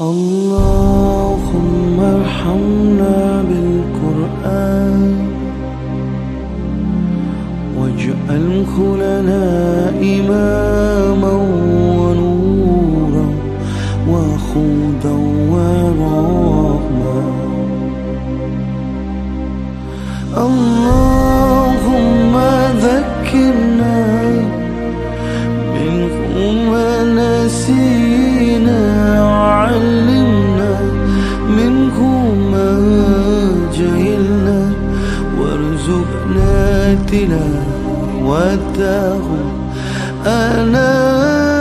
اللهم ارحمنا بالقرآن واجعله لنا إماما ونورا وخوفا وداه أنا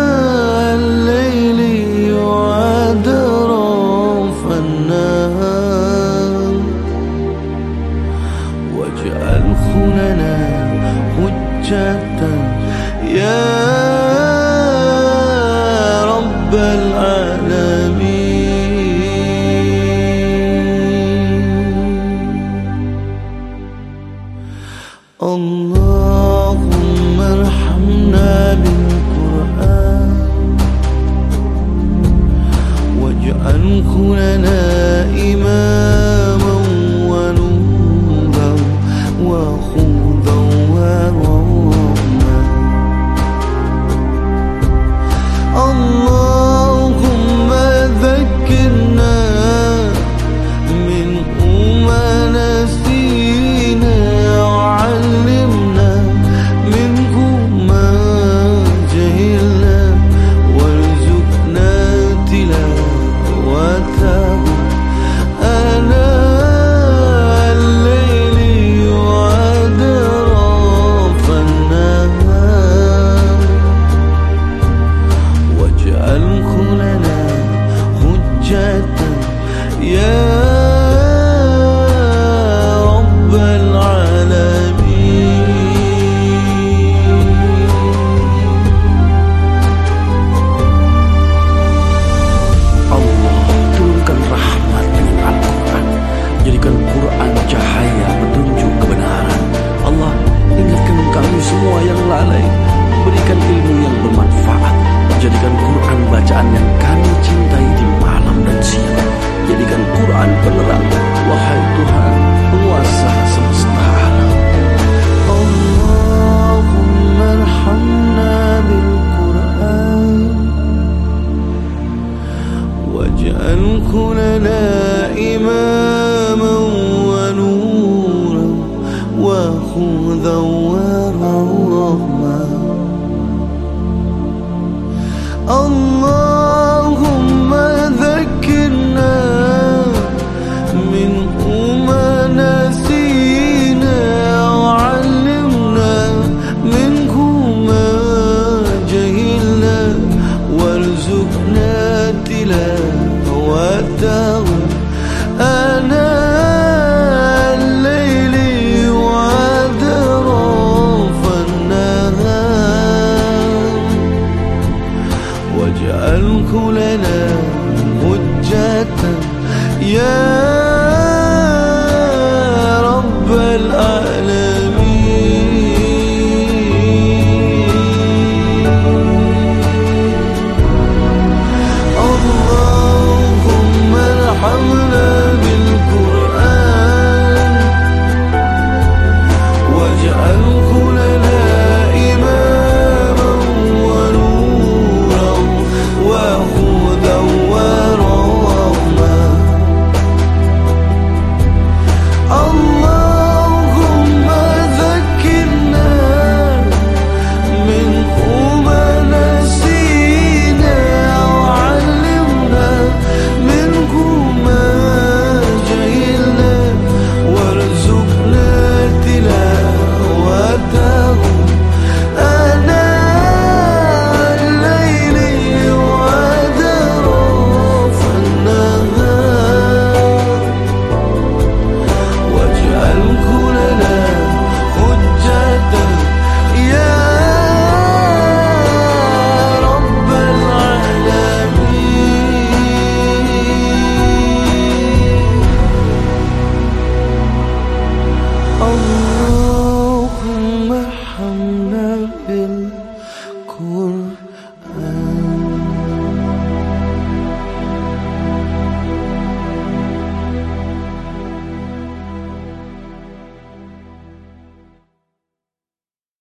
semua yang lalai Berikan ilmu yang bermanfaat. Jadikan Quran bacaan yang kami cintai di malam dan siang. Jadikan Quran penerang. Wahai Tuhan penguasa semesta alam. Allahumma arhamna bil Quran. Waj'alku lana imam خذا ورحمة اللهم ذكرنا من ما نسينا وعلمنا منه ما جهلنا وارزقنا تلاوته. كل